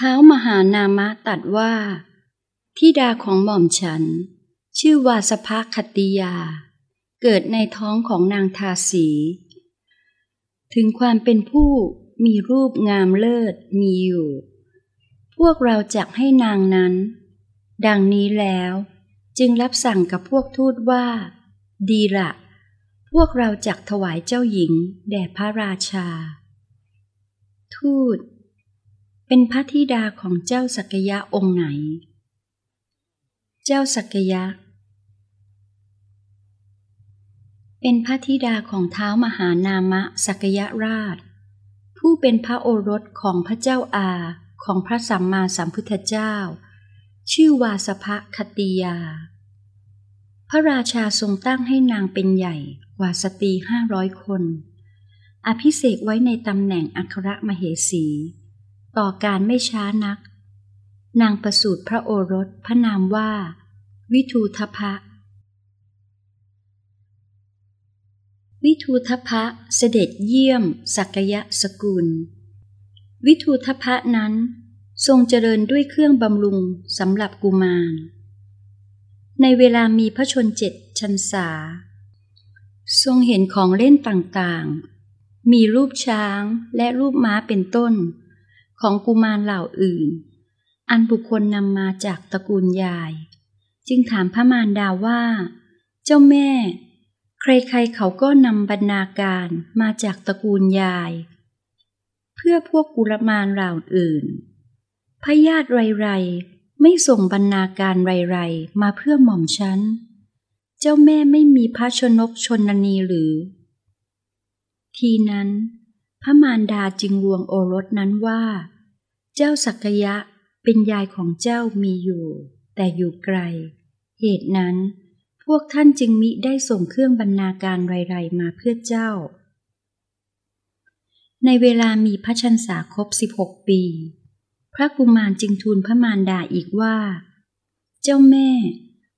เท้ามหานามะตัดว่าทิดาของหม่อมฉัน ชื่อวาสภคติยา เกิดในท้องของนางทาสี ถึงความเป็นผู้มีรูปงามเลิศมีอยู่ พวกเราจักให้นางนั้น ดังนี้แล้วจึงรับสั่งกับพวกทูตว่า ดีละพวกเราจักถวายเจ้าหญิง แด่พระราชา ทูต เป็นพระธิดาของเจ้าสักยะองค์ไหน เจ้าสักยะ เป็นพระธิดาของเท้ามหานามะสักยราช ผู้เป็นพระโอรสของพระเจ้าอาของพระสัมมาสัมพุทธเจ้า ชื่อวาสภคติยา พระราชาทรงตั้งให้นางเป็นใหญ่กว่าสตรีห้าร้อยคน อภิเษกไว้ในตำแหน่งอัครมเหสี ต่อการไม่ช้านัก นางประสูติพระโอรสพระนามว่า วิทูทพะ วิทูทพะเสด็จเยี่ยมสักยะสกุล วิทูทพะนั้นทรงเจริญด้วยเครื่องบำรุงสำหรับกุมาร ในเวลามีพระชนเจ็ดชันษา ทรงเห็นของเล่นต่างๆ มีรูปช้างและรูปม้าเป็นต้น ของกุมารเหล่าอื่น อันบุคคลนำมาจากตระกูลยาย จึงถามพระมารดาว่า เจ้าแม่ ใครๆเขาก็นำบรรณาการมาจากตระกูลยาย เพื่อพวกกุลมารเหล่าอื่นพระญาติไรๆไม่ส่งบรรณาการไรๆมาเพื่อหม่อมฉัน เจ้าแม่ไม่มีพระชนกชนนีหรือ ทีนั้น พระมารดาจึงลวงโอรสนั้นว่า เจ้าสักยะเป็นยายของเจ้ามีอยู่ แต่อยู่ไกล เหตุนั้น พวกท่านจึงมิได้ส่งเครื่องบรรณาการไรๆมาเพื่อเจ้า ในเวลามีพระชันษาครบสิบหกปี พระกุมารจึงทูลพระมารดาอีกว่า เจ้าแม่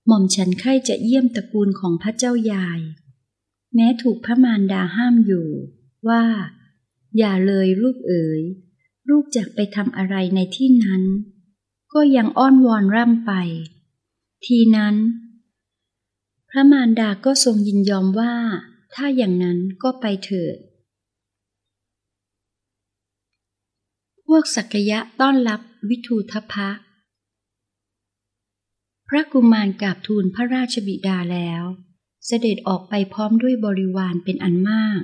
หม่อมฉันใคร่จะเยี่ยมตระกูลของพระเจ้ายาย แม้ถูกพระมารดาห้ามอยู่ว่า อย่าเลยลูกเอ๋ย ลูกจะไปทำอะไรในที่นั้น ก็ยังอ้อนวอนร่ำไป ทีนั้น พระมารดาก็ทรงยินยอมว่า ถ้าอย่างนั้นก็ไปเถิด พวกสักยะต้อนรับวิทูทพะ พระกุมารกราบทูลพระราชบิดาแล้ว เสด็จออกไปพร้อมด้วยบริวารเป็นอันมาก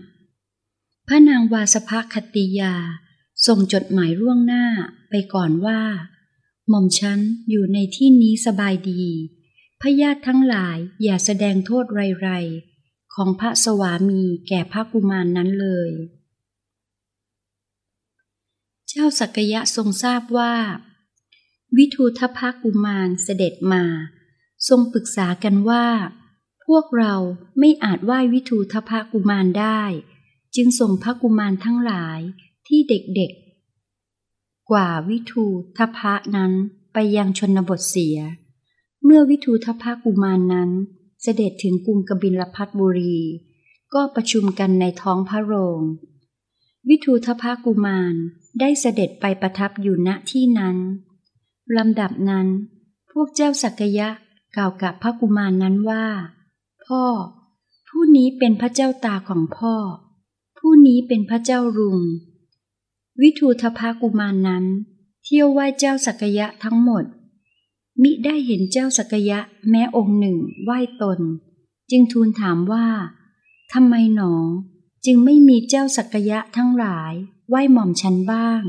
พระนางวาสภคติยาส่งจดหมายร่วงหน้าไปก่อนว่า หม่อมฉันอยู่ในที่นี้สบายดีพระญาติทั้งหลายอย่าแสดงโทษไรๆ ของพระสวามีแก่พระกุมารนนั้นเลย เจ้าสักยะทรงทราบว่า วิทูทพกุมารเสด็จมา ทรงปรึกษากันว่า พวกเราไม่อาจไหว้วิทูทพกุมารได้ จึงส่งพระกุมารทั้งหลายที่เด็กๆ กว่าวิทูทพะนั้นไปยังชนบทเสีย เมื่อวิทูทพะกุมารนั้น เสด็จถึงกรุงกบิลพัทบุรี ก็ประชุมกันในท้องพระโรง วิทูทพกุมารได้เสด็จไปประทับอยู่ณที่นั้นลำดับนั้น พวกเจ้าสักยะกล่าวกับพระกุมารนนั้นว่า พ่อ ผู้นี้เป็นพระเจ้าตาของพ่อ ผู้นี้เป็นพระเจ้ารุง วิทูทพกุมารนนั้น เที่ยวไหว้เจ้าสักยะทั้งหมด มิได้เห็นเจ้าสักยะแม้องค์หนึ่งไหว้ตน จึงทูลถามว่าทำไมหนอ จึงไม่มีเจ้าสักยะทั้งหลายไหว้หม่อมฉันบ้าง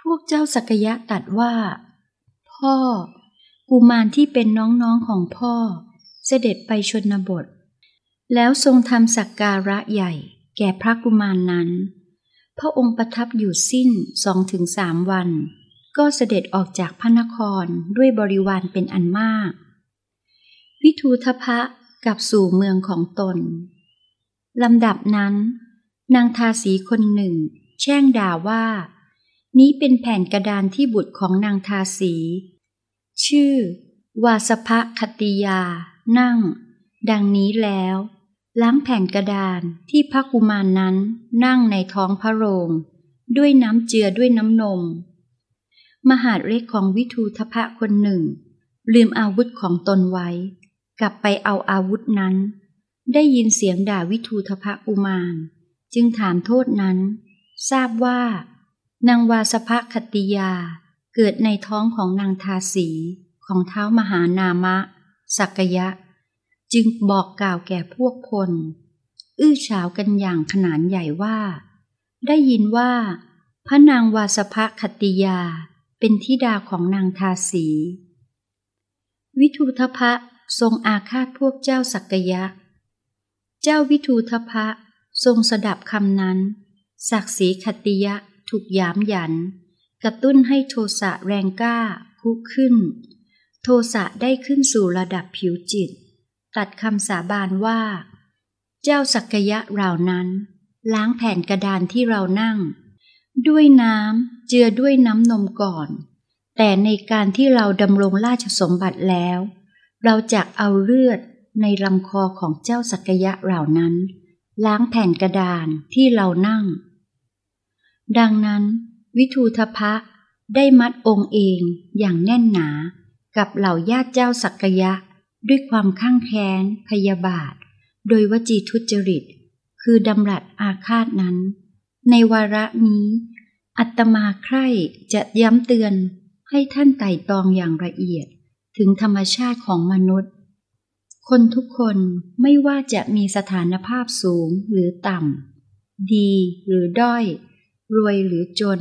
พวกเจ้าสักยะตัดว่า พ่อ กุมารที่เป็นน้องๆของพ่อ เสด็จไปชนบท แล้วทรงทำสักการะใหญ่ แก่พระกุมารนนั้น พระองค์ประทับอยู่สิ้นสองถึงสามวัน ก็เสด็จออกจากพระนครด้วยบริวารเป็นอันมาก วิทูทพะกลับสู่เมืองของตนลำดับนั้น นางทาสีคนหนึ่ง แช่งด่าว่า นี้เป็นแผ่นกระดานที่บุตรของนางทาสี ชื่อ วาสภคติยา นั่ง ดังนี้แล้ว ล้างแผ่นกระดานที่พระกุมารนนั้นนั่งในท้องพระโรง ด้วยน้ำเจือด้วยน้ำนม มหาดเล็กของวิทูทพะคนหนึ่ง ลืมอาวุธของตนไว้ กลับไปเอาอาวุธนั้น ได้ยินเสียงด่าวิทูทพะกุมาร จึงถามโทษนั้น ทราบว่า นางวาสภคติยาเกิดในท้องของนางทาสีของเท้ามหานามะ สักยะ จึงบอกกล่าวแก่พวกพล อื้อฉาวกันอย่างขนานใหญ่ว่า ได้ยินว่า พระนางวาสภคติยาเป็นธิดาของนางทาสี วิทูทพะทรงอาฆาตพวกเจ้าสักยะ เจ้าวิทูทพะทรงสดับคำนั้น ศักดิ์ศรีคติยะถูกยามหยัน กระตุ้นให้โทสะแรงกล้าคุกขึ้น โทสะได้ขึ้นสู่ระดับผิวจิต ตัดคำสาบานว่า เจ้าสักยะเหล่านั้น ล้างแผ่นกระดานที่เรานั่ง ด้วยน้ำเจือด้วยน้ำนมก่อน แต่ในการที่เราดำรงราชสมบัติแล้ว เราจะเอาเลือดในลำคอของเจ้าสักยะเหล่านั้น ล้างแผ่นกระดานที่เรานั่ง ดังนั้น วิทูทพะได้มัดองค์เองอย่างแน่นหนากับเหล่าญาติเจ้าสักยะ ด้วยความข้างแค้น พยาบาท โดยวจีทุจริต คือดำรัสอาฆาตนั้น ในวาระนี้ อัตมาใคร่จะย้ำเตือนให้ท่านไต่ตองอย่างละเอียดถึงธรรมชาติของมนุษย์ คนทุกคนไม่ว่าจะมีสถานภาพสูงหรือต่ำ ดีหรือด้อย รวยหรือจน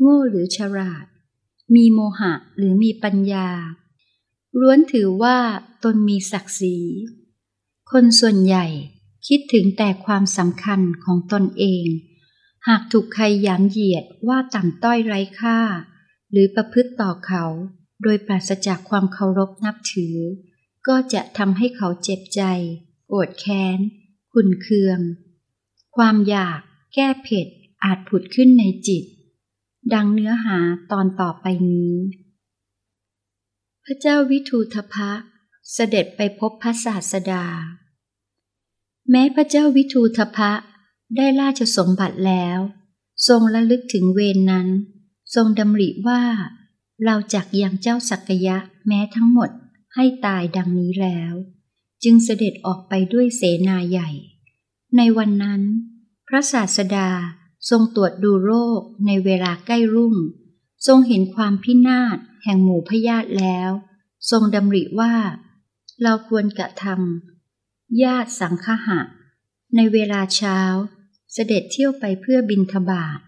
โง่หรือฉลาด มีโมหะหรือมีปัญญา ล้วนถือว่าตนมีศักดิ์ศรี คนส่วนใหญ่คิดถึงแต่ความสำคัญของตนเอง หากถูกใครยามเหยียดว่าต่ำต้อยไร้ค่า หรือประพฤติต่อเขา โดยปราศจากความเคารพนับถือ ก็จะทำให้เขาเจ็บใจ โกรธแค้น ขุนเคือง ความอยากแก้เผ็ดอาจผุดขึ้นในจิต ดังเนื้อหาตอนต่อไปนี้ พระเจ้าวิทูทพะเสด็จไปพบพระศาสดา แม้พระเจ้าวิทูทพะได้ราชสมบัติแล้ว ทรงระลึกถึงเวรนนั้น ทรงดำริว่า เราจักยังเจ้าสักยะแม้ทั้งหมดให้ตายดังนี้แล้ว จึงเสด็จออกไปด้วยเสนาใหญ่ ในวันนั้น พระศาสดาทรงตรวจดูโรคในเวลาใกล้รุ่ง ทรงเห็นความพินาศแห่งหมู่พญาติแล้ว ทรงดำริว่า เราควรกระทำญาติสังฆหะ ในเวลาเช้า เสด็จเที่ยวไปเพื่อบินทบาท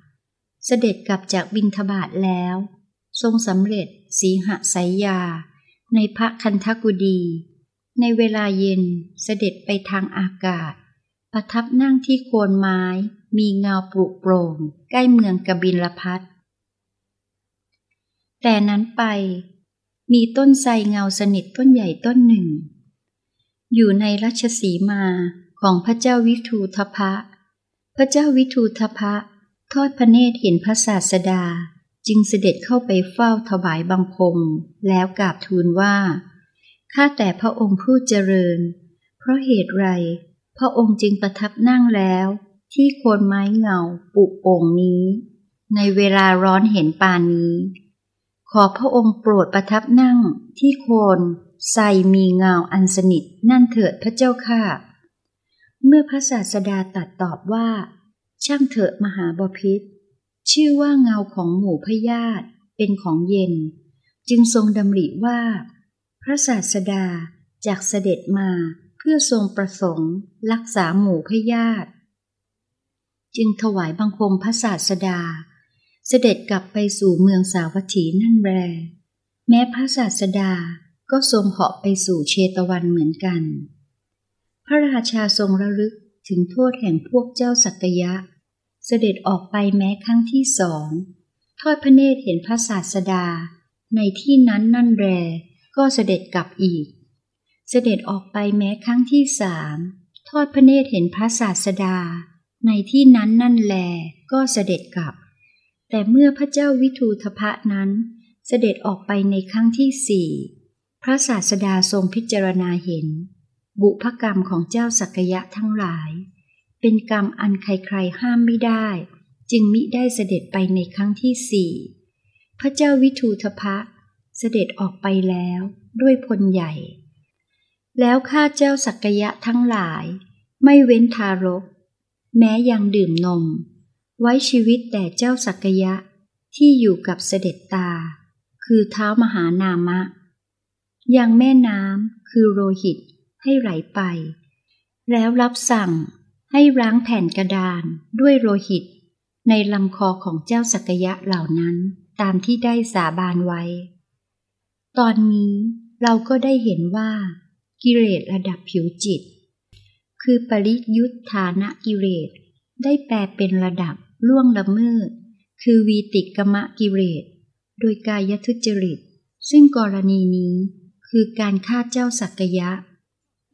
เสด็จกลับจากบินทบาทแล้ว ทรงสำเร็จสีหสายยา ในพระคันธกุดี ในเวลาเย็นเสด็จไปทางอากาศ ประทับนั่งที่โคนไม้มีเงาปลุกโปร่ง ใกล้เมืองกบิลพัท แต่นั้นไป มีต้นไทรเงาสนิทต้นใหญ่ต้นหนึ่ง อยู่ในรัชสีมาของพระเจ้าวิทูทพะ พระเจ้าวิทูทพะ ทอดพระเนตรเห็นพระศาสดาจึงเสด็จเข้าไปเฝ้าถวายบังคม แล้วกราบทูลว่า ข้าแต่พระองค์ผู้เจริญ เพราะเหตุไร พระองค์จึงประทับนั่งแล้ว ที่โคนไม้เงาปุโป่งนี้ ในเวลาร้อนเห็นปานนี้ ขอพระองค์โปรดประทับนั่งที่โคนใส่มีเงาอันสนิทนั่นเถิดพระเจ้าค่ะ เมื่อพระศาสดาตัดตอบว่า ช่างเถอะมหาบพิษชื่อว่าเงาของหมู่พญาติเป็นของเย็น จึงทรงดำริว่า พระศาสดาจากเสด็จมาเพื่อทรงประสงค์ รักษาหมู่พญาติ จึงถวายบังคมพระศาสดา เสด็จกลับไปสู่เมืองสาวัตถีนั่นแรแม้พระศาสดาก็ทรงเหาะไปสู่เชตวันเหมือนกัน พระราชาทรงระลึกถึงโทษแห่งพวกเจ้าสักยะ เสด็จออกไปแม้ครั้งที่สอง ทอดพระเนตรเห็นพระศาสดา ในที่นั้นนั่นแรก็เสด็จกลับอีก เสด็จออกไปแม้ครั้งที่สาม ทอดพระเนตรเห็นพระศาสดา ในที่นั้นนั่นแลก็เสด็จกลับ แต่เมื่อพระเจ้าวิทูทพะนั้นเสด็จออกไปในครั้งที่สี่พระศาสดาทรงพิจารณาเห็น บุพกรรมของเจ้าสักยะทั้งหลาย เป็นกรรมอันใครๆห้ามไม่ได้ จึงมิได้เสด็จไปในครั้งที่สี่พระเจ้าวิทูทพะ เสด็จออกไปแล้วด้วยพลใหญ่ แล้วข้าเจ้าสักยะทั้งหลาย ไม่เว้นทารก แม้ยังดื่มนม ไว้ชีวิตแต่เจ้าสักยะที่อยู่กับเสด็จตา คือเท้ามหานามะ ยังแม่น้ำคือโรหิตให้ไหลไป แล้วรับสั่งให้ร้างแผ่นกระดานด้วยโรหิต ในลำคอของเจ้าสักยะเหล่านั้นตามที่ได้สาบานไว้ ตอนนี้เราก็ได้เห็นว่า กิเลสระดับผิวจิต คือปริยุทธานะกิเลสได้แปลเป็นระดับ ล่วงละเมิด คือวีติกมะกิเลสโดยกายทุจริต ซึ่งกรณีนี้คือการฆ่าเจ้าสักยะ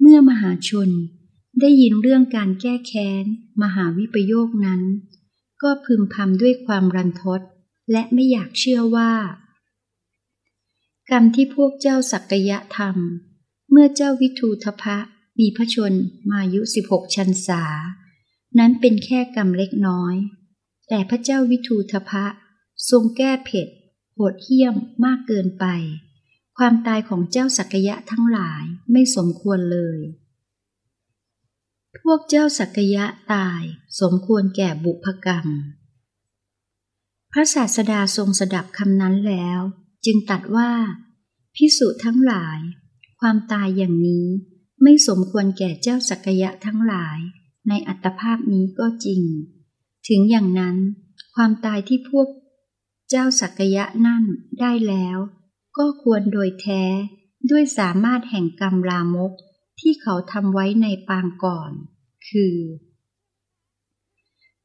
เมื่อมหาชนได้ยินเรื่องการแก้แค้น มหาวิปโยคนั้น ก็พึมพำด้วยความรันทด และไม่อยากเชื่อว่า กรรมที่พวกเจ้าสักยะทำเมื่อเจ้าวิทูทพะมีพระชนมายุสิบหกชันษา นั้นเป็นแค่กรรมเล็กน้อย แต่พระเจ้าวิทูทพะ ทรงแก้เผ็ด โหดเหี้ยมมากเกินไป ความตายของเจ้าสักยะทั้งหลายไม่สมควรเลย พวกเจ้าสักยะตายสมควรแก่บุพกรรม พระศาสดาทรงสดับคำนั้นแล้ว จึงตัดว่า พิสุทั้งหลาย ความตายอย่างนี้ไม่สมควรแก่เจ้าสักยะทั้งหลาย ในอัตภาพนี้ก็จริง ถึงอย่างนั้น ความตายที่พวกเจ้าสักยะนั่นได้แล้ว ก็ควรโดยแท้ด้วยสามารถแห่งกรรมลามกที่เขาทำไว้ในปางก่อน คือ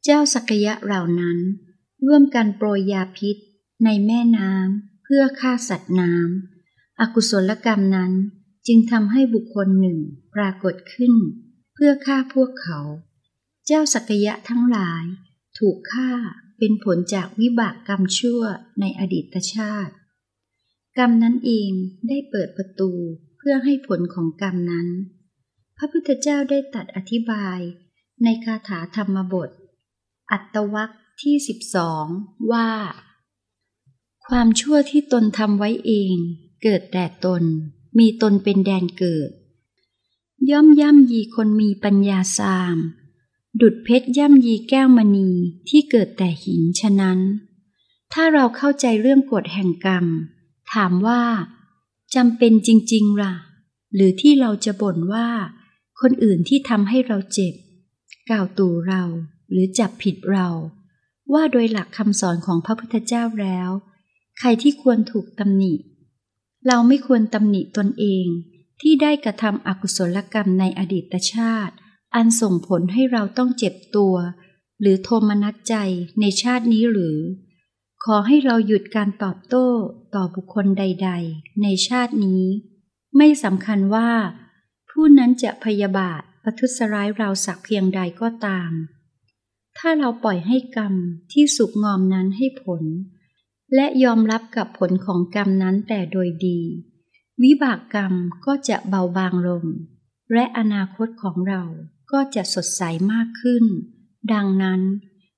เจ้าสักยะเหล่านั้น ร่วมกันโปรยยาพิษในแม่น้ำเพื่อฆ่าสัตว์น้ำอกุศลกรรมนั้นจึงทำให้บุคคลหนึ่งปรากฏขึ้น เพื่อฆ่าพวกเขา เจ้าสักยะทั้งหลาย ถูกฆ่าเป็นผลจากวิบากกรรมชั่วในอดีตชาติ กรรมนั้นเองได้เปิดประตูเพื่อให้ผลของกรรมนั้น พระพุทธเจ้าได้ตัดอธิบายในคาถาธรรมบท อัตวัคที่สิบสองว่า ความชั่วที่ตนทำไว้เอง เกิดแต่ตน มีตนเป็นแดนเกิด ย่อมย่ำยีคนมีปัญญาสาม ดุดเพชรย่ำยีแก้วมณีที่เกิดแต่หินฉะนั้น ถ้าเราเข้าใจเรื่องกฎแห่งกรรม ถามว่าจำเป็นจริงๆล่ะ หรือที่เราจะบ่นว่า คนอื่นที่ทำให้เราเจ็บ กล่าวตู่เราหรือจับผิดเรา ว่าโดยหลักคำสอนของพระพุทธเจ้าแล้ว ใครที่ควรถูกตำหนิ เราไม่ควรตำหนิตนเองที่ได้กระทำอกุศลกรรมในอดีตชาติ อันส่งผลให้เราต้องเจ็บตัว หรือโทมนัสใจในชาตินี้หรือ ขอให้เราหยุดการตอบโต้ต่อบุคคลใด ๆ ในชาตินี้ ไม่สำคัญว่า ผู้นั้นจะพยาบาทประทุษร้ายเราสักเพียงใดก็ตาม ถ้าเราปล่อยให้กรรมที่สุกงอมนั้นให้ผล และยอมรับกับผลของกรรมนั้นแต่โดยดี วิบากกรรมก็จะเบาบางลง และอนาคตของเรา ก็จะสดใสมากขึ้น ดังนั้น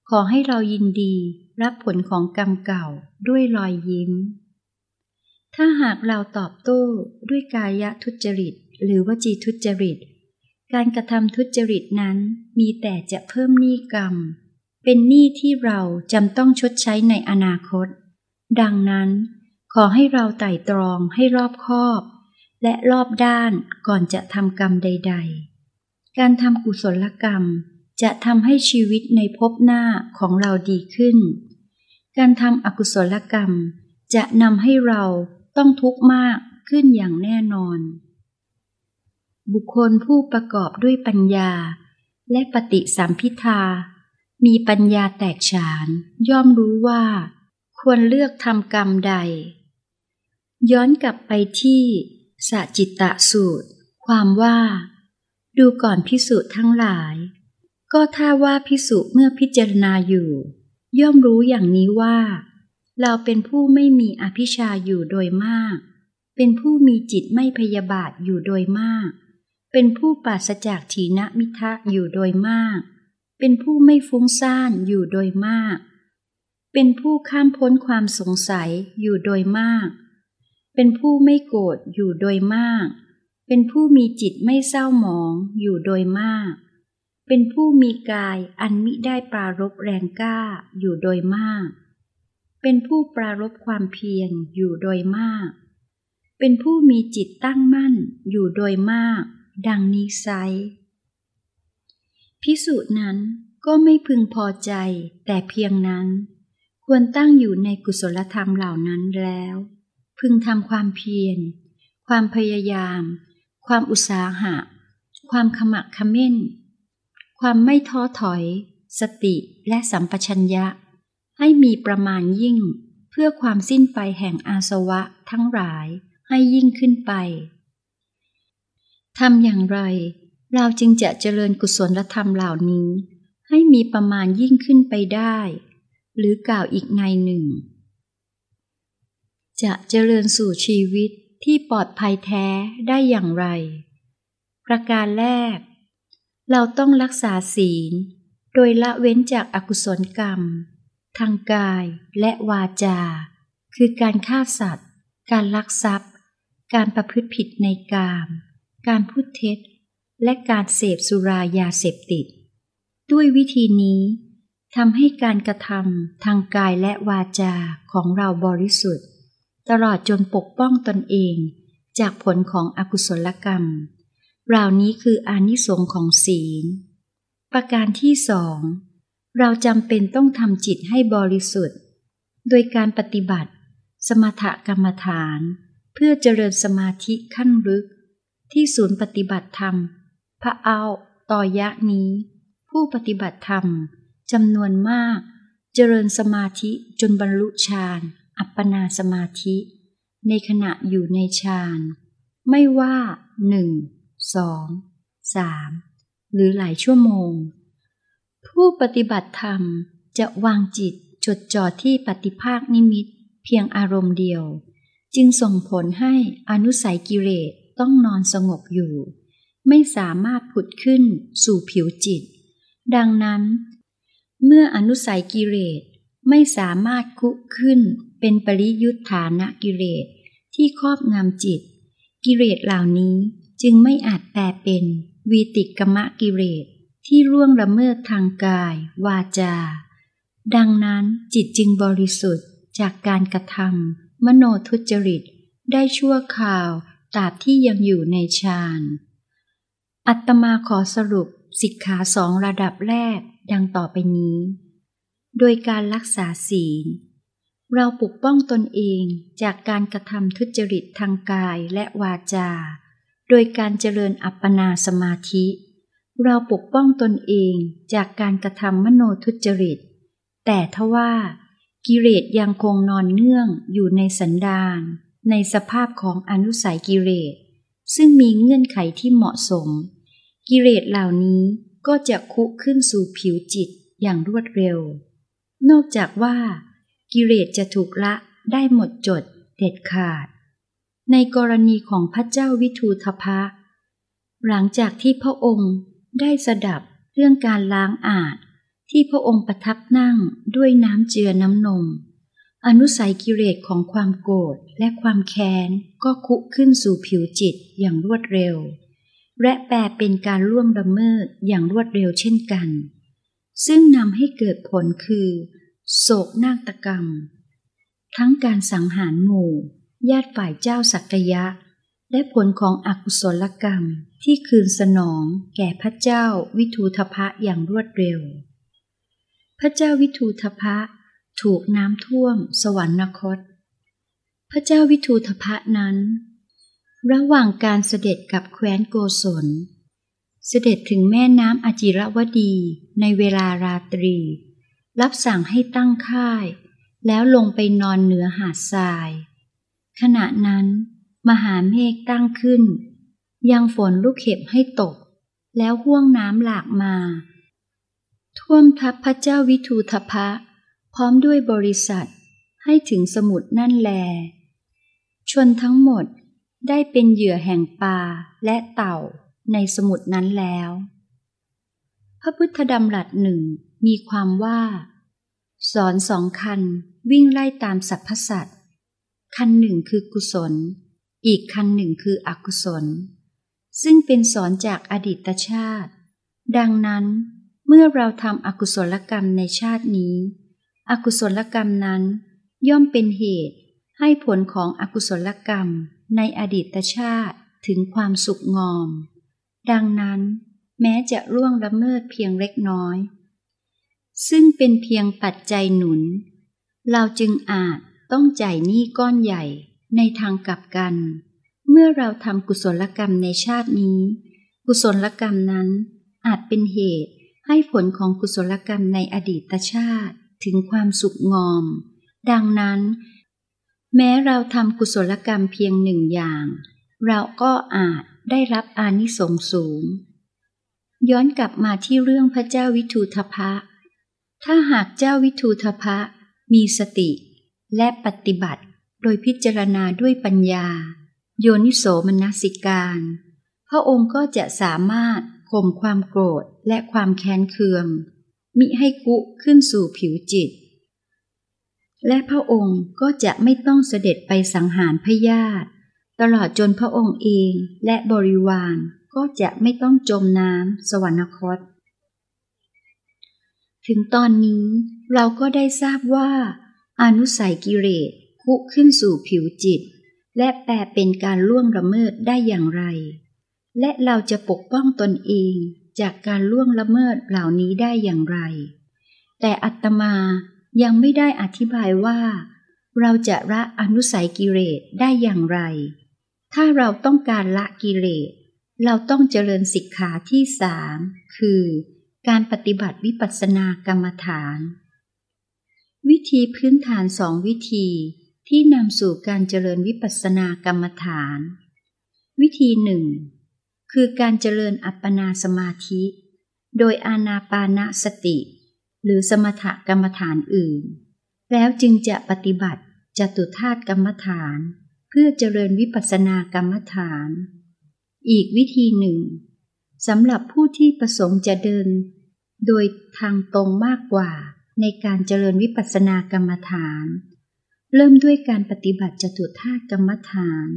ขอให้เรายินดีรับผลของกรรมเก่าด้วยรอยยิ้ม ถ้าหากเราตอบโต้ด้วยกายทุจริต หรือวจีทุจริต การกระทำทุจริตนั้นมีแต่จะเพิ่มหนี้กรรม เป็นหนี้ที่เราจำต้องชดใช้ในอนาคต ดังนั้น ขอให้เราไต่ตรองให้รอบคอบ และรอบด้านก่อนจะทำกรรมใด ๆ การทำกุศลกรรมจะทำให้ชีวิตในภพหน้าของเราดีขึ้น การทำอกุศลกรรมจะนำให้เราต้องทุกข์มากขึ้นอย่างแน่นอน บุคคลผู้ประกอบด้วยปัญญา และปฏิสัมพิทา มีปัญญาแตกฉานย่อมรู้ว่า ควรเลือกทำกรรมใด ย้อนกลับไปที่สจิตตสูตร ความว่า ดูก่อนพิสุทั้งหลาย ก็ถ้าว่าพิสุเมื่อพิจารณาอยู่ ย่อมรู้อย่างนี้ว่า เราเป็นผู้ไม่มีอภิชาอยู่โดยมาก เป็นผู้มีจิตไม่พยาบาทอยู่โดยมาก เป็นผู้ปราศจากถีนมิทะอยู่โดยมากเเป็นผู้ไม่ฟุ้งซ่านอยู่โดยมาก เป็นผู้ข้ามพ้นความสงสัยอยู่โดยมาก เป็นผู้ไม่โกรธอยู่โดยมาก เป็นผู้มีจิตไม่เศร้าหมองอยู่โดยมาก เป็นผู้มีกายอันมิได้ปรารบแรงกล้าอยู่โดยมาก เป็นผู้ปรารบความเพียรอยู่โดยมาก เป็นผู้มีจิตตั้งมั่นอยู่โดยมาก ดังนี้ไซพิสูจน์นั้นก็ไม่พึงพอใจแต่เพียงนั้น ควรตั้งอยู่ในกุศลธรรมเหล่านั้นแล้ว พึงทำความเพียร ความพยายาม ความอุตสาหะ ความขมักขม้น ความไม่ท้อถอย สติและสัมปชัญญะ ให้มีประมาณยิ่ง เพื่อความสิ้นไปแห่งอาสวะทั้งหลายให้ยิ่งขึ้นไปทำอย่างไร เราจึงจะเจริญกุศลธรรมเหล่านี้ ให้มีประมาณยิ่งขึ้นไปได้ หรือกล่าวอีกในหนึ่ง จะเจริญสู่ชีวิต ที่ปลอดภัยแท้ได้อย่างไร ประการแรก เราต้องรักษาศีล โดยละเว้นจากอากุศลกรรม ทางกายและวาจา คือการฆ่าสัตว์ การลักทรัพย์ การประพฤติผิดในกาม การพูดเท็จ และการเสพสุรายาเสพติด ด้วยวิธีนี้ทำให้การกระทำทางกายและวาจาของเราบริสุทธิ์ ตลอดจนปกป้องตนเอง จากผลของอกุศลกรรมเหล่านี้คืออานิสงส์ของศีล ประการที่สอง เราจำเป็นต้องทำจิตให้บริสุทธิ์ โดยการปฏิบัติ สมถกรรมฐาน เพื่อเจริญสมาธิขั้นลึก ที่ศูนย์ปฏิบัติธรรม พระเอาต่อยะนี้ ผู้ปฏิบัติธรรมจำนวนมาก เจริญสมาธิจนบรรลุฌาน อัปปนาสมาธิ ในขณะอยู่ในฌานไม่ว่าหนึ่งสองสามหรือหลายชั่วโมง ผู้ปฏิบัติธรรมจะวางจิตจดจ่อที่ปฏิภาคนิมิตเพียงอารมณ์เดียว จึงส่งผลให้อนุสัยกิเลสต้องนอนสงบอยู่ ไม่สามารถผุดขึ้นสู่ผิวจิต ดังนั้น เมื่ออนุสัยกิเลสไม่สามารถคุขึ้น เป็นปริยุทธานะกิเลสที่ครอบงำจิต กิเลสเหล่านี้จึงไม่อาจแปลเป็นวีติกมะกิเลสที่ร่วงละเมิดทางกาย วาจา ดังนั้นจิตจึงบริสุทธิ์จากการกระทำมโนทุจริต ได้ชั่วคราวตราบที่ยังอยู่ในฌานอัตมาขอสรุปสิกขาสองระดับแรกดังต่อไปนี้ โดยการรักษาศีล เราปกป้องตนเองจากการกระทำทุจริตทางกายและวาจา โดยการเจริญอัปปนาสมาธิ เราปกป้องตนเองจากการกระทำมโนทุจริต แต่ทว่า กิเลสยังคงนอนเนื่องอยู่ในสันดานในสภาพของอนุสัยกิเลสซึ่งมีเงื่อนไขที่เหมาะสม กิเลสเหล่านี้ก็จะคุขึ้นสู่ผิวจิตอย่างรวดเร็ว นอกจากว่า กิเลสจะถูกละได้หมดจดเด็ดขาด ในกรณีของพระเจ้าวิทูทพะ หลังจากที่พระองค์ได้สดับเรื่องการล้างอาจที่พระองค์ประทับนั่งด้วยน้ำเจือน้ำนม อนุสัยกิเลสของความโกรธและความแค้นก็คุขึ้นสู่ผิวจิตอย่างรวดเร็ว และแปลเป็นการล่วงละเมิดอย่างรวดเร็วเช่นกัน ซึ่งนำให้เกิดผลคือ โศกนาฏกรรม ทั้งการสังหารหมู่ ญาติฝ่ายเจ้าสักยะ และผลของอกุศลกรรมที่คืนสนองแก่พระเจ้าวิทูทพะอย่างรวดเร็ว พระเจ้าวิทูทพะถูกน้ำท่วมสวรรคต พระเจ้าวิทูธพะนั้น ระหว่างการเสด็จกับแคว้นโกศล เสด็จถึงแม่น้ำอจิรวดีในเวลาราตรี รับสั่งให้ตั้งค่าย แล้วลงไปนอนเหนือหาดทราย ขณะนั้น มหาเมฆตั้งขึ้น ยังฝนลูกเห็บให้ตก แล้วห่วงน้ำหลากมา ท่วมทับพระเจ้าวิทูธพะ พร้อมด้วยบริษัทให้ถึงสมุดนั่นแล ชนทั้งหมดได้เป็นเหยื่อแห่งปลาและเต่าในสมุดนั้นแล้ว พระพุทธดำรัสหนึ่งมีความว่า สอนสองคันวิ่งไล่ตามสรรพสัตว์คันหนึ่งคือกุศล อีกคันหนึ่งคืออกุศล ซึ่งเป็นสอนจากอดีตชาติ ดังนั้น เมื่อเราทำอกุศลกรรมในชาตินี้ อกุศลกรรมนั้นย่อมเป็นเหตุให้ผลของอกุศลกรรมในอดีตชาติถึงความสุขงอม ดังนั้น แม้จะร่วงละเมิดเพียงเล็กน้อย ซึ่งเป็นเพียงปัจจัยหนุน เราจึงอาจต้องจ่ายหนี้ก้อนใหญ่ในทางกลับกัน เมื่อเราทำกุศลกรรมในชาตินี้ กุศลกรรมนั้นอาจเป็นเหตุให้ผลของกุศลกรรมในอดีตชาติถึงความสุขงอม ดังนั้น แม้เราทำกุศลกรรมเพียงหนึ่งอย่าง เราก็อาจได้รับอานิสงส์สูง ย้อนกลับมาที่เรื่องพระเจ้าวิทูทพะ ถ้าหากเจ้าวิทูทพะมีสติ และปฏิบัติโดยพิจารณาด้วยปัญญา โยนิโสมนสิการ พระองค์ก็จะสามารถข่มความโกรธและความแค้นเคือง มิให้กุขึ้นสู่ผิวจิต และพระองค์ก็จะไม่ต้องเสด็จไปสังหารพยาธิตลอดจนพระองค์เองและบริวารก็จะไม่ต้องจมน้ำสวรรคต ถึงตอนนี้เราก็ได้ทราบว่า อนุสัยกิเลสคุขึ้นสู่ผิวจิต และแปลเป็นการล่วงละเมิดได้อย่างไร และเราจะปกป้องตนเองจากการล่วงละเมิดเหล่านี้ได้อย่างไร แต่อัตมายังไม่ได้อธิบายว่า เราจะละอนุสัยกิเลสได้อย่างไร ถ้าเราต้องการละกิเลสเราต้องเจริญสิกขาที่สามคือ การปฏิบัติวิปัสสนากรรมฐาน วิธีพื้นฐานสองวิธีที่นำสู่การเจริญวิปัสสนากรรมฐาน วิธีหนึ่งคือการเจริญอัปปนาสมาธิ โดยอานาปานาสติ หรือสมถกรรมฐานอื่น แล้วจึงจะปฏิบัติจตุธาตุกรรมฐาน เพื่อเจริญวิปัสสนากรรมฐาน อีกวิธีหนึ่ง สำหรับผู้ที่ประสงค์จะเดิน โดยทางตรงมากกว่าในการเจริญวิปัสสนากรรมฐาน เริ่มด้วยการปฏิบัติจตุธาตุกรรมฐาน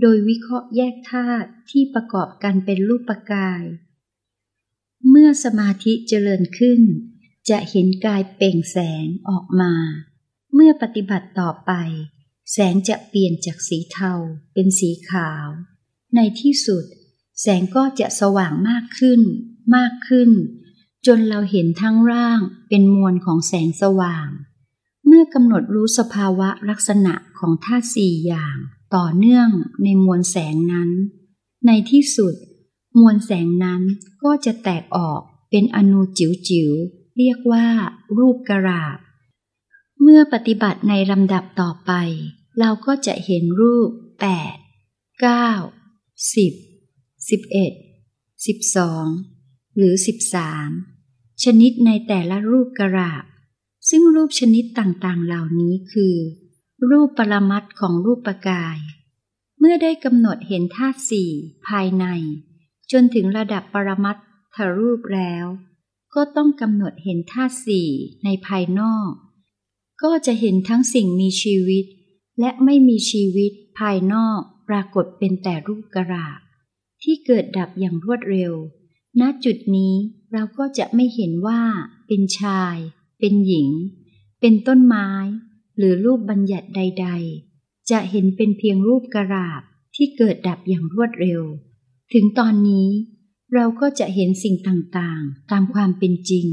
โดยวิเคราะห์แยกธาตุที่ประกอบกันเป็นรูปกาย เมื่อสมาธิเจริญขึ้น จะเห็นกายเปล่งแสงออกมา เมื่อปฏิบัติต่อไป แสงจะเปลี่ยนจากสีเทาเป็นสีขาว ในที่สุด แสงก็จะสว่างมากขึ้น มากขึ้น จนเราเห็นทั้งร่างเป็นมวลของแสงสว่าง เมื่อกำหนดรู้สภาวะลักษณะของธาตุสี่อย่าง ต่อเนื่องในมวลแสงนั้น ในที่สุด มวลแสงนั้นก็จะแตกออกเป็นอนูจิ๋วจิ๋วเรียกว่า รูปกระาบ เมื่อปฏิบัติในลำดับต่อไป เราก็จะเห็นรูป 8 9 10 11 12หรือ13ชนิดในแต่ละรูปกระาบซึ่งรูปชนิดต่างๆเหล่านี้คือ รูปปรมัตของรูปปกาย เมื่อได้กำหนดเห็นธาตุสี่ภายใน จนถึงระดับปรมัตถรูปแล้ว ก็ต้องกำหนดเห็นธาตุสี่ในภายนอก ก็จะเห็นทั้งสิ่งมีชีวิต และไม่มีชีวิตภายนอกปรากฏเป็นแต่รูปกระาบ ที่เกิดดับอย่างรวดเร็ว ณ จุดนี้เราก็จะไม่เห็นว่า เป็นชาย เป็นหญิง เป็นต้นไม้ หรือรูปบัญญัติใด ๆ จะเห็นเป็นเพียงรูปกระาบที่เกิดดับอย่างรวดเร็ว ถึงตอนนี้เราก็จะเห็นสิ่งต่างๆ ตามความเป็นจริง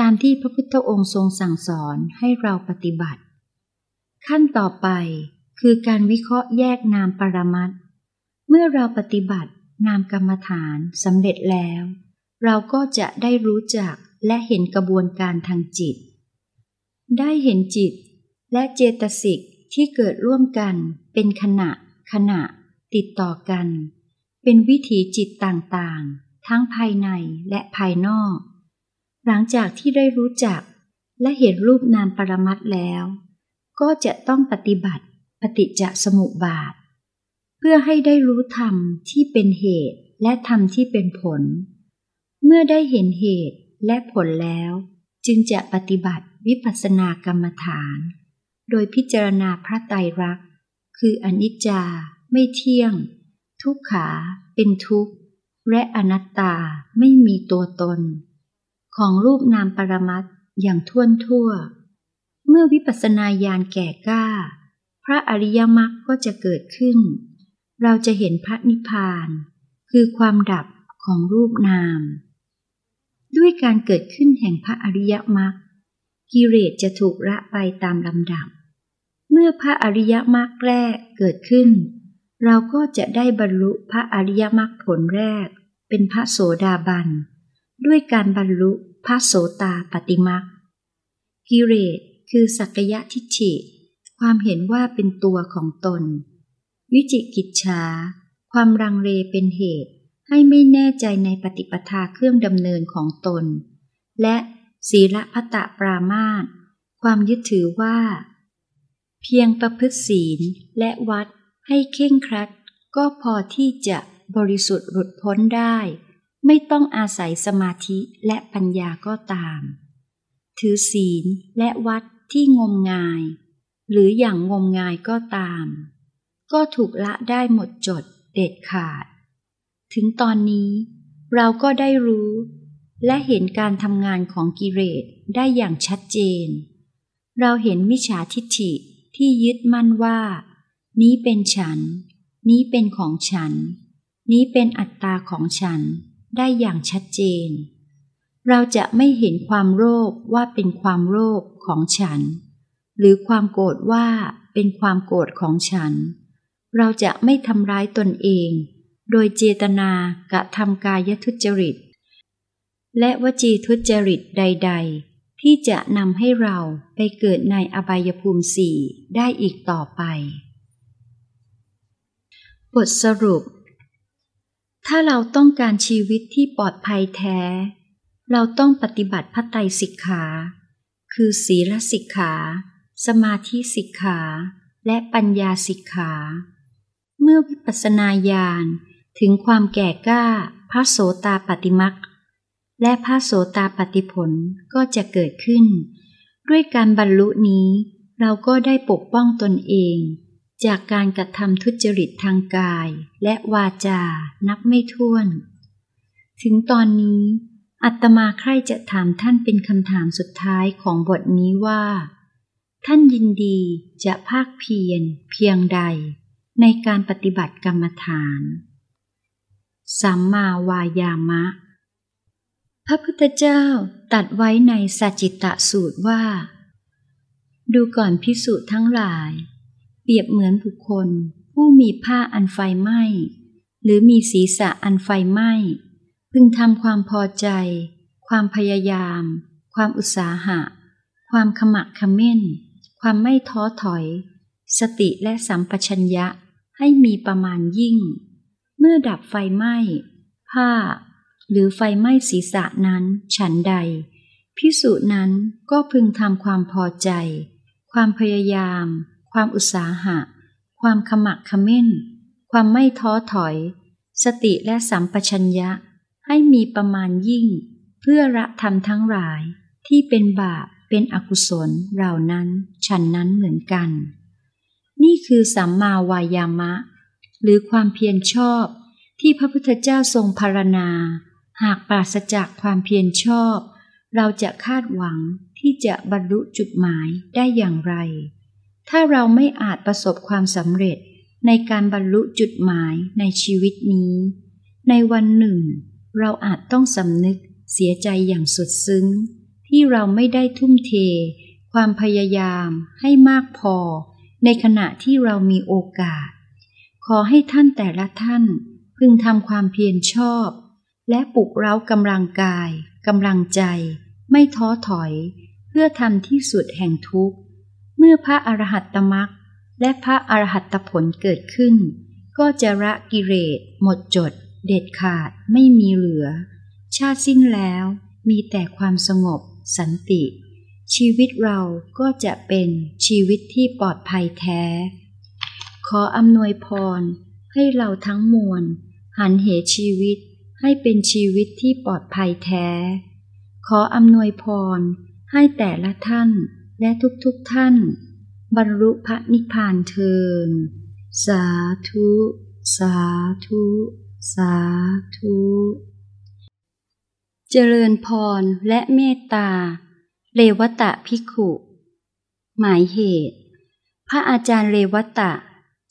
ตามที่พระพุทธองค์ทรงสั่งสอนให้เราปฏิบัติ ขั้นต่อไปคือการวิเคราะห์แยกนามปรมัตเมื่อเราปฏิบัติ นามกรรมฐานสำเร็จแล้ว เราก็จะได้รู้จักและเห็นกระบวนการทางจิต ได้เห็นจิตและเจตสิกที่เกิดร่วมกันเป็นขณะ ขณะ ติดต่อกัน เป็นวิถีจิตต่างๆ ทั้งภายในและภายนอก หลังจากที่ได้รู้จักและเห็นรูปนามปรมัตแล้ว ก็จะต้องปฏิบัติปฏิจจสมุปบาท พื่อให้ได้รู้ธรรมที่เป็นเหตุและธรรมที่เป็นผล เมื่อได้เห็นเหตุและผลแล้ว จึงจะปฏิบัติวิปัสสนากรรมฐาน โดยพิจารณาพระไตรลักษณ์ คืออนิจจา ไม่เที่ยง ทุกขา เป็นทุกข์ และอนัตตาไม่มีตัวตน ของรูปนามปรมัตอย่างท่วนทั่ว เมื่อวิปัสสนาญาณแก่กล้า พระอริยมรรคก็จะเกิดขึ้น เราจะเห็นพระนิพพาน คือความดับของรูปนาม ด้วยการเกิดขึ้นแห่งพระอริยมรรคกิเลสจะถูกละไปตามลำดับ เมื่อพระอริยมรรคแรกเกิดขึ้น เราก็จะได้บรรลุพระอริยมรรคผลแรก เป็นพระโสดาบัน ด้วยการบรรลุพระโสตาปฏิมรรคกิเลสคือสักยะทิฏฐิความเห็นว่าเป็นตัวของตน วิจิกิจฉาความรังเลเป็นเหตุ ให้ไม่แน่ใจในปฏิปทาเครื่องดำเนินของตน และศีลพัตะปรามาตความยึดถือว่า เพียงประพฤติศีลและวัดให้เข่งครัด ก็พอที่จะบริสุทธิ์หลุดพ้นได้ ไม่ต้องอาศัยสมาธิและปัญญาก็ตาม ถือศีลและวัดที่งมงาย หรืออย่างงมงายก็ตาม ก็ถูกละได้หมดจดเด็ดขาด ถึงตอนนี้เราก็ได้รู้ และเห็นการทำงานของกิเลสได้อย่างชัดเจน เราเห็นมิจฉาทิฏฐิที่ยึดมั่นว่า นี้เป็นฉัน นี้เป็นของฉัน นี้เป็นอัตตาของฉันได้อย่างชัดเจน เราจะไม่เห็นความโลภว่าเป็นความโลภของฉัน หรือความโกรธว่าเป็นความโกรธของฉัน เราจะไม่ทำร้ายตนเอง โดยเจตนากระทำกายทุจริต และวจีทุจริตใด ๆ ที่จะนำให้เราไปเกิดในอบายภูมิสี่ได้อีกต่อไป บทสรุป ถ้าเราต้องการชีวิตที่ปลอดภัยแท้ เราต้องปฏิบัติพระไตรสิกขา คือศีลสิกขา สมาธิสิกขาและปัญญาสิกขา เมื่อวิปัสสนาญาณถึงความแก่กล้าพระโสตาปฏิมักและพระโสตาปฏิผลก็จะเกิดขึ้น ด้วยการบรรลุนี้เราก็ได้ปกป้องตนเอง จากการกระทำทุจริตทางกายและวาจานับไม่ถ้วน ถึงตอนนี้อัตมาใคร่จะถามท่านเป็นคำถามสุดท้ายของบทนี้ว่า ท่านยินดีจะภาคเพียรเพียงใด ในการปฏิบัติกรรมฐาน สัมมาวายามะ พระพุทธเจ้าตัดไว้ในสัจจิตะสูตรว่า ดูก่อนพิสุทั้งหลาย เปรียบเหมือนบุคคลผู้มีผ้าอันไฟไหม้ หรือมีศีรษะอันไฟไหม้ พึงทำความพอใจ ความพยายาม ความอุตสาหะ ความขมักขม้น ความไม่ท้อถอย สติและสัมปชัญญะ ให้มีประมาณยิ่ง เมื่อดับไฟไหม้ ผ้า หรือไฟไหม้ศีรษะนั้นฉันใด พิสุนั้นก็พึงทำความพอใจ ความพยายาม ความอุตสาหะ ความขมักขม้น ความไม่ท้อถอย สติและสัมปชัญญะ ให้มีประมาณยิ่ง เพื่อละธรรมทั้งหลายที่เป็นบาปเป็นอกุศลเหล่านั้นฉันนั้นเหมือนกัน นี่คือสัมมาวายามะ หรือความเพียรชอบ ที่พระพุทธเจ้าทรงพารณา หากปราศจากความเพียรชอบ เราจะคาดหวังที่จะบรรลุจุดหมายได้อย่างไร ถ้าเราไม่อาจประสบความสำเร็จในการบรรลุจุดหมายในชีวิตนี้ ในวันหนึ่ง เราอาจต้องสำนึกเสียใจอย่างสุดซึ้ง ที่เราไม่ได้ทุ่มเท ความพยายามให้มากพอ ในขณะที่เรามีโอกาส ขอให้ท่านแต่ละท่าน พึงทำความเพียรชอบ และปลุกเร้ากำลังกายกำลังใจ ไม่ท้อถอย เพื่อทำที่สุดแห่งทุกข์ เมื่อพระอรหัตตมรักและพระอรหัตผลเกิดขึ้น ก็จะละกิเลสหมดจด เด็ดขาดไม่มีเหลือ ชาติสิ้นแล้วมีแต่ความสงบสันติ ชีวิตเราก็จะเป็นชีวิตที่ปลอดภัยแท้ ขออำนวยพรให้เราทั้งมวล หันเหชีวิตให้เป็นชีวิตที่ปลอดภัยแท้ ขออำนวยพรให้แต่ละท่านและทุกๆทท่าน บรรลุพระนิพพานเทินสาธุ สาธุ สาธุ เจริญพรและเมตตา เรวตะพิขุ หมายเหตุ พระอาจารย์เรวตะ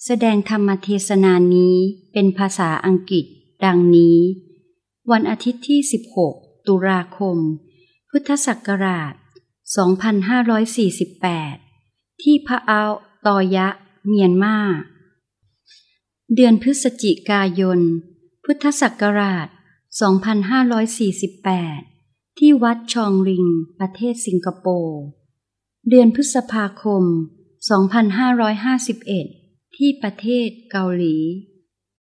แสดงธรรมเทศนานี้เป็นภาษาอังกฤษ ดังนี้ วันอาทิตย์ที่ 16 ตุลาคม พุทธศักราช 2548 ที่พระอาตอยะ เมียนมา เดือนพฤศจิกายน พุทธศักราช 2548 ที่วัดชองริง ประเทศสิงคโปร์ เดือนพฤษภาคม 2551 ที่ประเทศเกาหลี